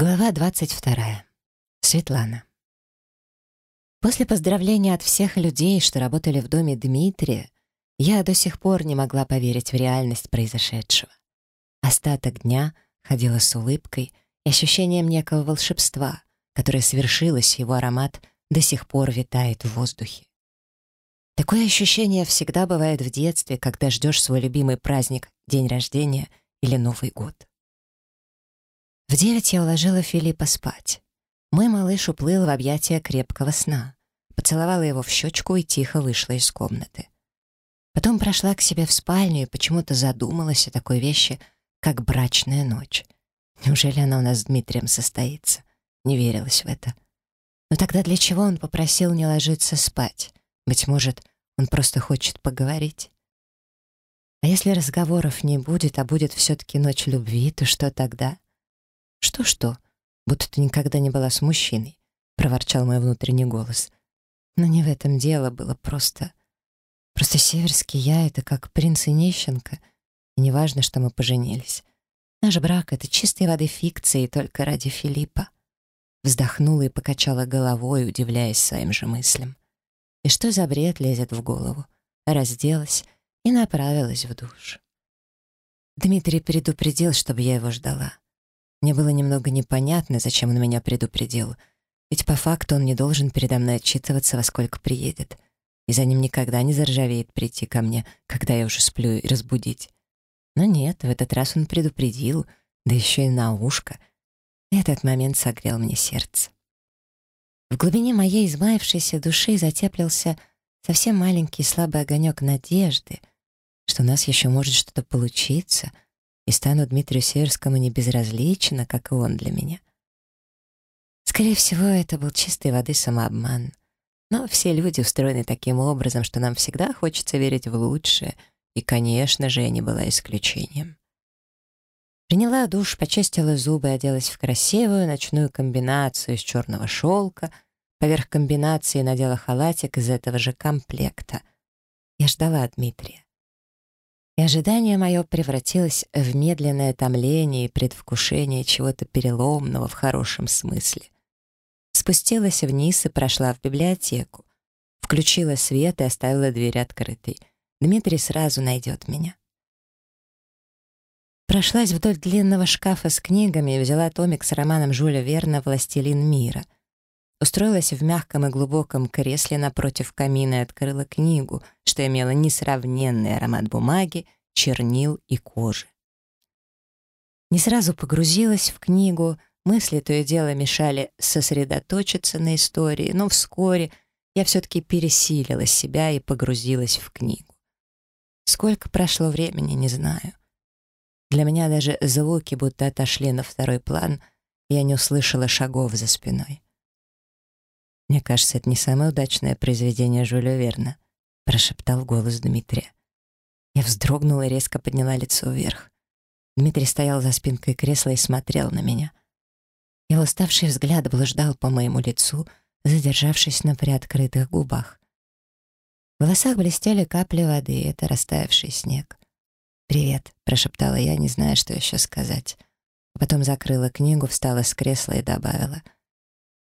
Глава 22. Светлана. После поздравления от всех людей, что работали в доме Дмитрия, я до сих пор не могла поверить в реальность произошедшего. Остаток дня ходила с улыбкой и ощущением некого волшебства, которое свершилось, его аромат до сих пор витает в воздухе. Такое ощущение всегда бывает в детстве, когда ждешь свой любимый праздник, день рождения или Новый год. В девять я уложила Филиппа спать. Мой малыш уплыл в объятия крепкого сна. Поцеловала его в щечку и тихо вышла из комнаты. Потом прошла к себе в спальню и почему-то задумалась о такой вещи, как брачная ночь. Неужели она у нас с Дмитрием состоится? Не верилась в это. Но тогда для чего он попросил не ложиться спать? Быть может, он просто хочет поговорить? А если разговоров не будет, а будет все-таки ночь любви, то что тогда? «Что-что? Будто ты никогда не была с мужчиной», — проворчал мой внутренний голос. Но не в этом дело было просто... Просто северский я — это как принц и нищенка, и неважно, что мы поженились. Наш брак — это чистой воды фикции только мне было немного непонятно, зачем он меня предупредил. Ведь по факту он не должен передо мной отчитываться, во сколько приедет. И за ним никогда не заржавеет прийти ко мне, когда я уже сплю, и разбудить. Но нет, в этот раз он предупредил, да еще и на ушко. Этот момент согрел мне сердце. В глубине моей измаившейся души затеплился совсем маленький слабый огонек надежды, что у нас еще может что-то получиться — и стану Дмитрию Северскому не безразлична, как и он для меня. Скорее всего, это был чистой воды самообман. Но все люди устроены таким образом, что нам всегда хочется верить в лучшее, и, конечно же, я не была исключением. Приняла душ, почистила зубы, оделась в красивую ночную комбинацию из черного шелка, поверх комбинации надела халатик из этого же комплекта. Я ждала Дмитрия и ожидание мое превратилось в медленное томление и предвкушение чего-то переломного в хорошем смысле. Спустилась вниз и прошла в библиотеку. Включила свет и оставила дверь открытой. Дмитрий сразу найдет меня. Прошлась вдоль длинного шкафа с книгами и взяла томик с романом Жюля Верна «Властелин мира». Устроилась в мягком и глубоком кресле напротив камина и открыла книгу, что имела несравненный аромат бумаги, чернил и кожи. Не сразу погрузилась в книгу, мысли то и дело мешали сосредоточиться на истории, но вскоре я все-таки пересилила себя и погрузилась в книгу. Сколько прошло времени, не знаю. Для меня даже звуки будто отошли на второй план, и я не услышала шагов за спиной. «Мне кажется, это не самое удачное произведение Жюля Верна», — прошептал голос Дмитрия. Я вздрогнула и резко подняла лицо вверх. Дмитрий стоял за спинкой кресла и смотрел на меня. Его уставший взгляд блуждал по моему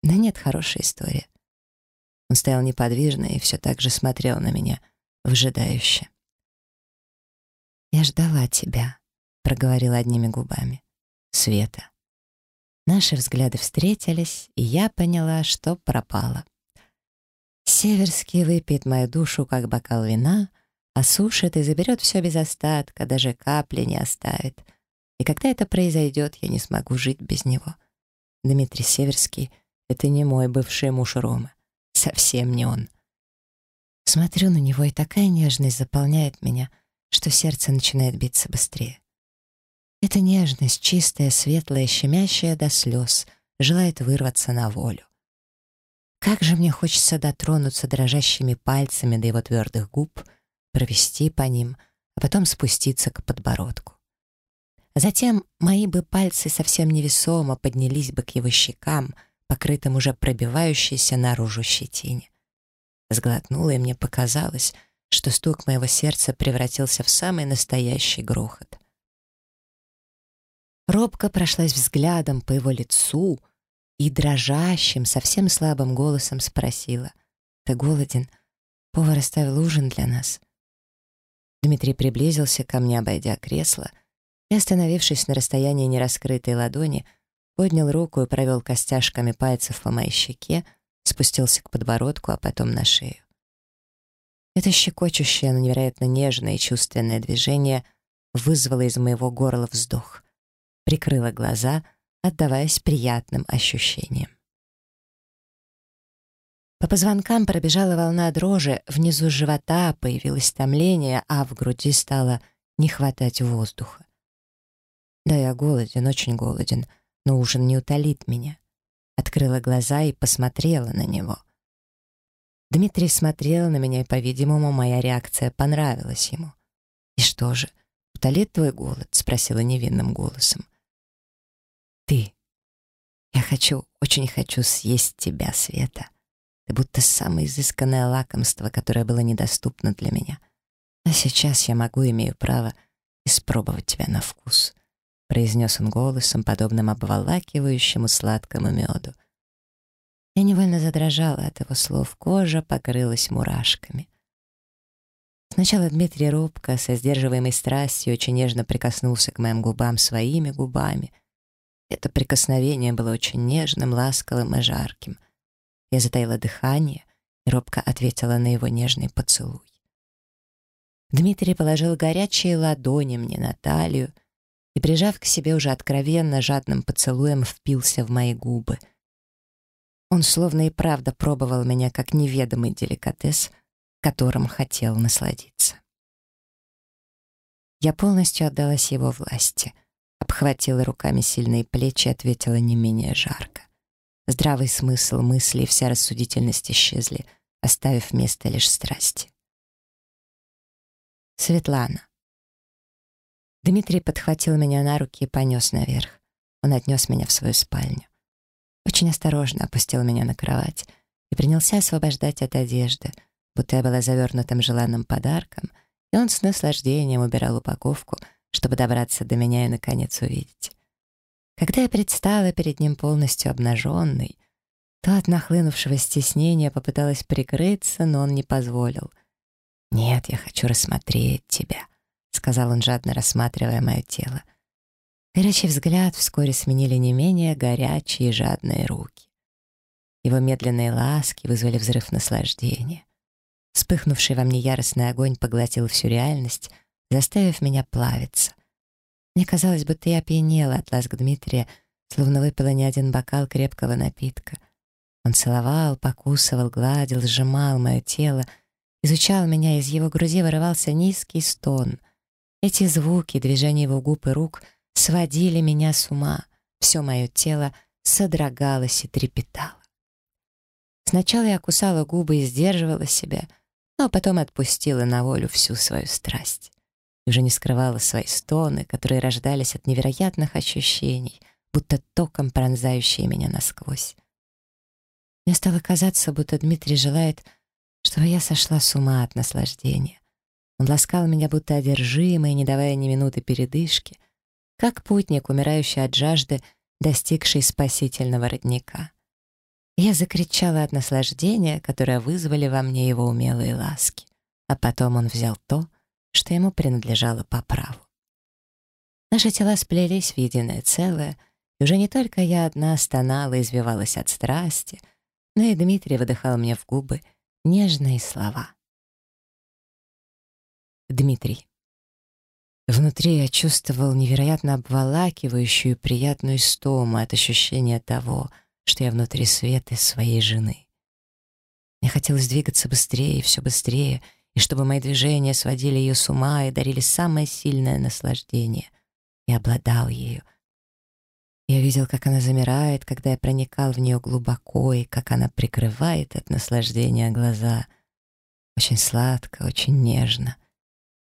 лицу, задержавшись на приоткрытых губах. В волосах блестели капли воды, это растаявший снег. «Привет», — прошептала я, не зная, что еще сказать. потом закрыла книгу, встала с кресла и добавила. «Да нет, хорошая история. Он стоял неподвижно и все так же смотрел на меня, вжидающе. «Я ждала тебя», — проговорила одними губами. «Света». Наши взгляды встретились, и я поняла, что пропала. Северский выпьет мою душу, как бокал вина, осушит и заберет все без остатка, даже капли не оставит. И когда это произойдет, я не смогу жить без него. Дмитрий Северский — это не мой бывший муж Рома. Совсем не он. Смотрю на него, и такая нежность заполняет меня, что сердце начинает биться быстрее. Эта нежность, чистая, светлая, щемящая до слез, желает вырваться на волю. Как же мне хочется дотронуться дрожащими пальцами до его твердых губ, провести по ним, а потом спуститься к подбородку. Затем мои бы пальцы совсем невесомо поднялись бы к его щекам — покрытым уже пробивающейся наружу щетине. Сглотнула, и мне показалось, что стук моего сердца превратился в самый настоящий грохот. робко прошлась взглядом по его лицу и дрожащим, совсем слабым голосом спросила. «Ты голоден? Повар оставил ужин для нас». Дмитрий приблизился ко мне, обойдя кресло, и, остановившись на расстоянии нераскрытой ладони, поднял руку и провел костяшками пальцев по моей щеке, спустился к подбородку, а потом на шею. Это щекочущее, но невероятно нежное и чувственное движение вызвало но ужин не утолит меня. Открыла глаза и посмотрела на него. Дмитрий смотрел на меня, и, по-видимому, моя реакция понравилась ему. «И что же, утолит твой голод?» — спросила невинным голосом. «Ты. Я хочу, очень хочу съесть тебя, Света. Ты будто самое изысканное лакомство, которое было недоступно для меня. А сейчас я могу, имею право, испробовать тебя на вкус». произнес он голосом, подобным обволакивающему сладкому меду. Я невольно задрожала от его слов, кожа покрылась мурашками. Сначала Дмитрий робко, со сдерживаемой страстью, очень нежно прикоснулся к моим губам своими губами. Это прикосновение было очень нежным, ласковым и жарким — я затаила дыхание и робко ответила на его нежный поцелуй. Дмитрий положил горячие ладони мне на талию и, прижав к себе уже откровенно жадным поцелуем, впился в мои губы. Он словно и правда пробовал меня как неведомый деликатес, которым хотел насладиться. Я полностью отдалась его власти, обхватила руками сильные плечи и ответила не менее жарко. Здравый смысл мысли и вся рассудительность исчезли, оставив место лишь страсти. Светлана. Дмитрий подхватил меня на руки и понес наверх. Он отнес меня в свою спальню. Очень осторожно опустил меня на кровать и принялся освобождать от одежды, будто я была завернутым желанным подарком, и он с наслаждением убирал упаковку, чтобы добраться до меня и, наконец, увидеть. Когда я предстала перед ним полностью обнаженной, то от нахлынувшего стеснения попыталась прикрыться, но он не позволил. «Нет, я хочу рассмотреть тебя», — сказал он, жадно рассматривая мое тело. Горячий взгляд вскоре сменили не менее горячие и жадные руки. Его медленные ласки вызвали взрыв наслаждения. Вспыхнувший во мне яростный огонь поглотил всю реальность, заставив меня плавиться. Мне казалось, будто я опьянела от ласк Дмитрия, словно выпила не один бокал крепкого напитка. Он целовал, покусывал, гладил, сжимал мое тело, изучал меня, из его груди вырывался низкий стон. Эти звуки, движения его губ и рук сводили меня с ума. Все мое тело содрогалось и трепетало. Сначала я кусала губы и сдерживала себя, но потом отпустила на волю всю свою страсть и уже не скрывала свои стоны, которые рождались от невероятных ощущений, будто током пронзающие меня насквозь. Мне стало казаться, будто Дмитрий желает, чтобы я сошла с ума от наслаждения. Он ласкал меня, будто одержимый, не давая ни минуты передышки, как путник, умирающий от жажды, достигший спасительного родника. Я закричала от наслаждения, которое вызвали во мне его умелые ласки. А потом он взял то, что ему принадлежало по праву. Наши тела сплелись в единое целое, и уже не только я одна стонала и извивалась от страсти, но и Дмитрий выдыхал мне в губы нежные слова. Дмитрий. Внутри я чувствовал невероятно обволакивающую приятную стому от ощущения того, что я внутри света своей жены. Мне хотелось двигаться быстрее и все быстрее — и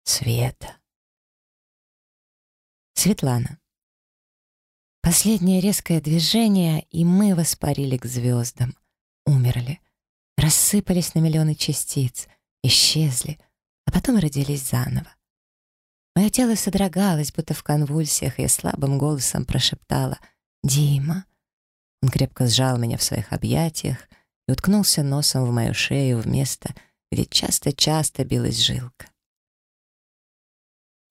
чтобы мои движения сводили ее с ума и дарили самое сильное наслаждение. Я обладал ею. Я видел, как она замирает, когда я проникал в нее глубоко, и как она прикрывает от наслаждения глаза. Очень сладко, очень нежно. Света. Светлана. Последнее резкое движение, и мы воспарили к звездам. Умерли. Рассыпались на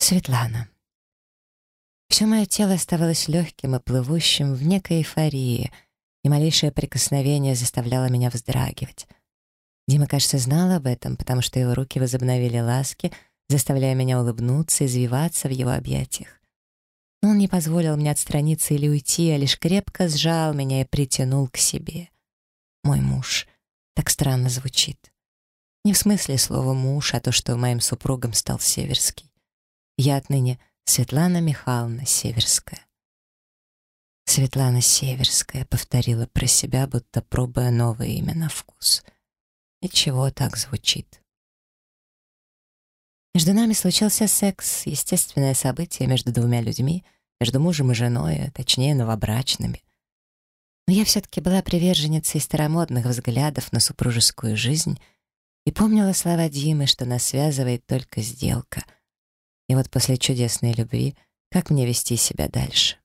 Светлана. Все мое тело оставалось легким и плывущим в некой эйфории, и малейшее прикосновение заставляло меня вздрагивать. Дима, кажется, знал об этом, потому что его руки возобновили ласки, заставляя меня улыбнуться и извиваться в его объятиях. Но он не позволил мне отстраниться или уйти, а лишь крепко сжал меня и притянул к себе. Мой муж. Так странно звучит. Не в смысле слова «муж», а то, что моим супругом стал Северский. Я отныне Светлана Михайловна Северская. Светлана Северская повторила про себя, будто пробуя новое имя на вкус. И чего так звучит? Между нами случился секс, естественное событие между двумя людьми, между мужем и женой, а точнее новобрачными. Но я все-таки была приверженницей старомодных взглядов на супружескую жизнь и помнила слова Димы, что нас связывает только сделка. И вот после чудесной любви, как мне вести себя дальше?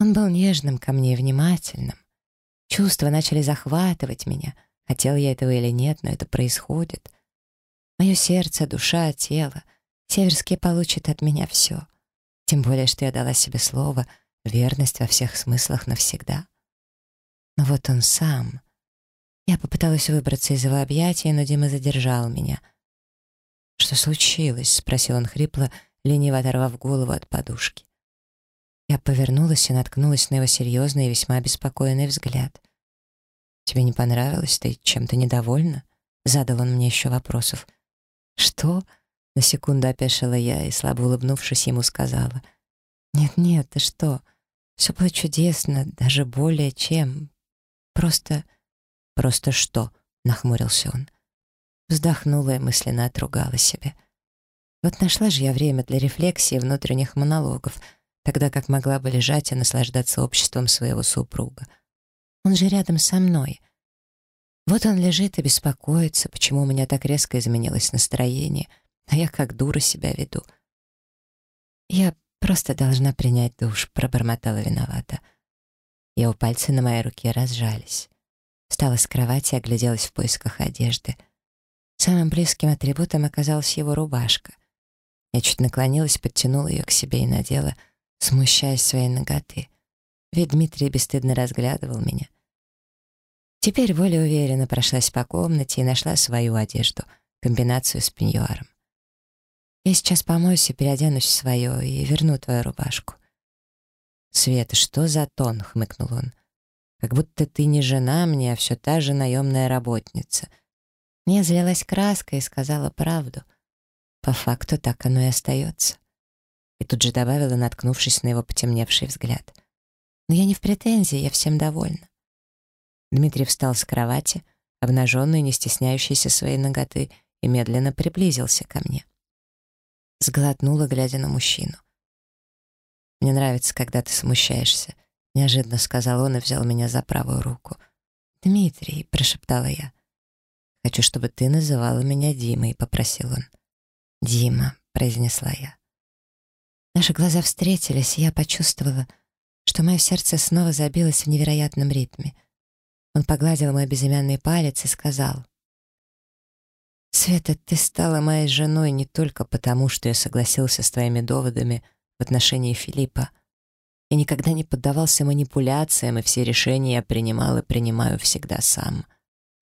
Он был нежным ко мне и внимательным. Чувства начали захватывать меня. Хотел я этого или нет, но это происходит. Мое сердце, душа, тело. Северский получит от меня все. Тем более, что я дала себе слово «верность во всех смыслах навсегда». Но вот он сам. Я попыталась выбраться из его объятий, но Дима задержал меня — «Что случилось?» — спросил он хрипло, лениво оторвав голову от подушки. Я повернулась и наткнулась на его серьезный и весьма беспокойный взгляд. «Тебе не понравилось? Ты чем-то недовольна?» Задал он мне еще вопросов. «Что?» — на секунду опешила я и, слабо улыбнувшись, ему сказала. «Нет-нет, ты что? Все было чудесно, даже более чем. Просто...» «Просто что?» — нахмурился он. вздохнула и мысленно отругала себя. Вот нашла же я время для рефлексии внутренних монологов, тогда как могла бы лежать и наслаждаться обществом своего супруга. Он же рядом со мной. Вот он лежит и беспокоится, почему у меня так резко изменилось настроение, а я как дура себя веду. «Я просто должна принять душ», — пробормотала виновата. Его пальцы на моей руке разжались. Встала с кровати и огляделась в поисках одежды — Самым близким атрибутом оказалась его рубашка. Я чуть наклонилась, подтянула ее к себе и надела, смущаясь своей ноготы. Ведь Дмитрий бесстыдно разглядывал меня. Теперь более уверенно прошлась по комнате и нашла свою одежду, комбинацию с пеньюаром. «Я сейчас помоюсь и переоденусь в свое и верну твою рубашку». «Света, что за тон?» — хмыкнул он. «Как будто ты не жена мне, а все та же наемная работница». Я злилась краской и сказала правду. По факту так оно и остается. И тут же добавила, наткнувшись на его потемневший взгляд. «Но я не в претензии, я всем довольна. Дмитрий встал с кровати, обнаженный, не стесняющийся своей ноготы, и медленно приблизился ко мне. Сглотнула, глядя на мужчину. «Мне нравится, когда ты смущаешься», — неожиданно сказал он и взял меня за правую руку. «Дмитрий», — прошептала я. «Хочу, чтобы ты называла меня Димой», — попросил он. «Дима», — произнесла я. Наши глаза встретились, и я почувствовала, что мое сердце снова забилось в невероятном ритме. Он погладил мой безымянный палец и сказал. «Света, ты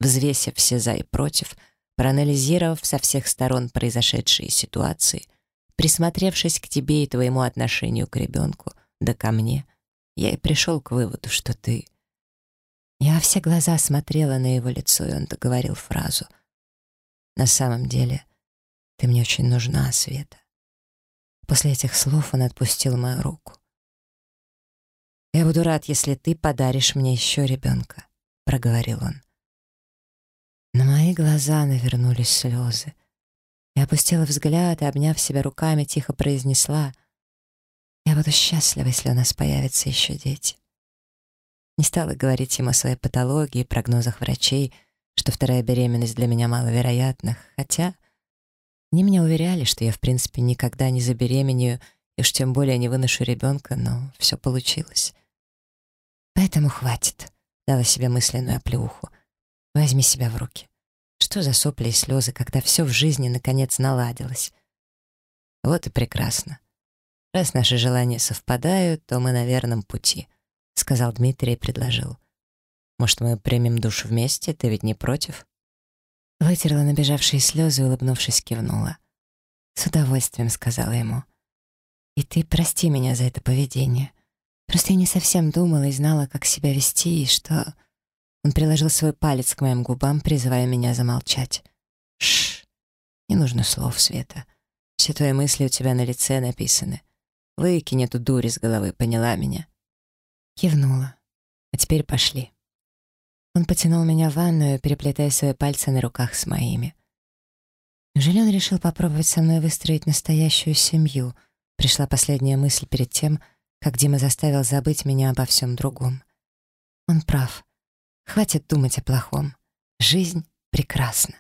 взвесив все за и против, проанализировав со всех сторон произошедшие ситуации, присмотревшись к тебе и твоему отношению к ребенку, да ко мне, я и пришел к выводу, что ты... Я все глаза смотрела на его лицо, и он договорил фразу. «На самом деле, ты мне очень нужна, Света». После этих слов он отпустил мою руку. «Я буду рад, если ты подаришь мне еще ребенка», — проговорил он. На мои глаза навернулись слезы. Я опустила взгляд и, обняв себя руками, тихо произнесла, «Я буду счастлива, если у нас появятся еще дети». Не стала говорить ему о своей патологии, прогнозах врачей, что вторая беременность для меня маловероятна, хотя Они меня уверяли, что я, в принципе, никогда не забеременею и уж тем более не выношу ребенка, но все получилось. Поэтому хватит, дала себе мысленную оплеуху. Возьми себя в руки. Что за сопли и слезы, когда все в жизни наконец наладилось? Вот и прекрасно. Раз наши желания совпадают, то мы на верном пути, сказал Дмитрий и предложил. Может, мы примем душ вместе, ты ведь не против? Вытерла набежавшие слезы, улыбнувшись, кивнула. «С удовольствием», — сказала ему. «И ты прости меня за это поведение. Просто я не совсем думала и знала, как себя вести, и что...» Он приложил свой палец к моим губам, призывая меня замолчать. Шш, не нужно слов, Света. Все твои мысли у тебя на лице написаны. Выкинь эту дурь